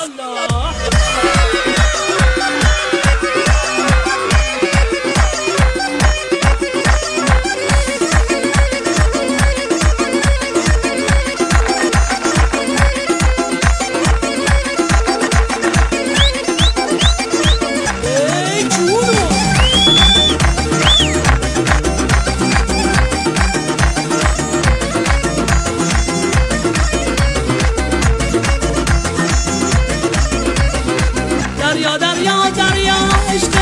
Allah. yağar ya işte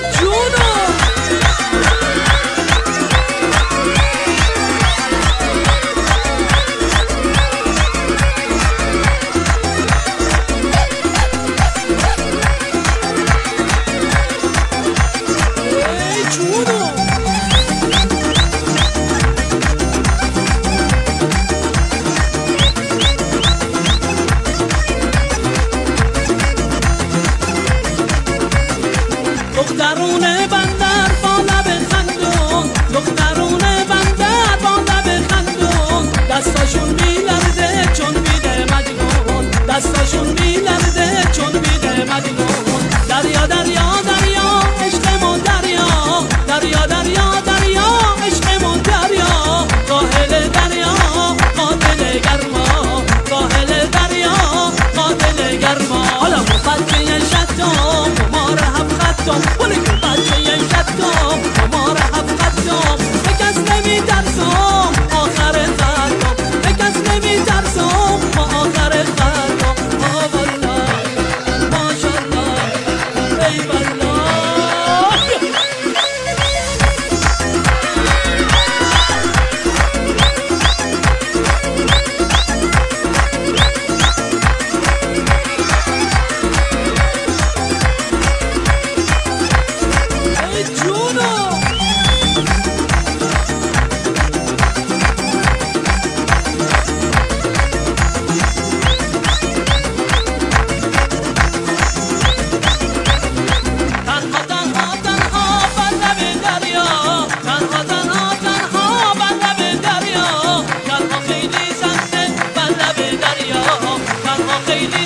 Juno! I don't know. Baby.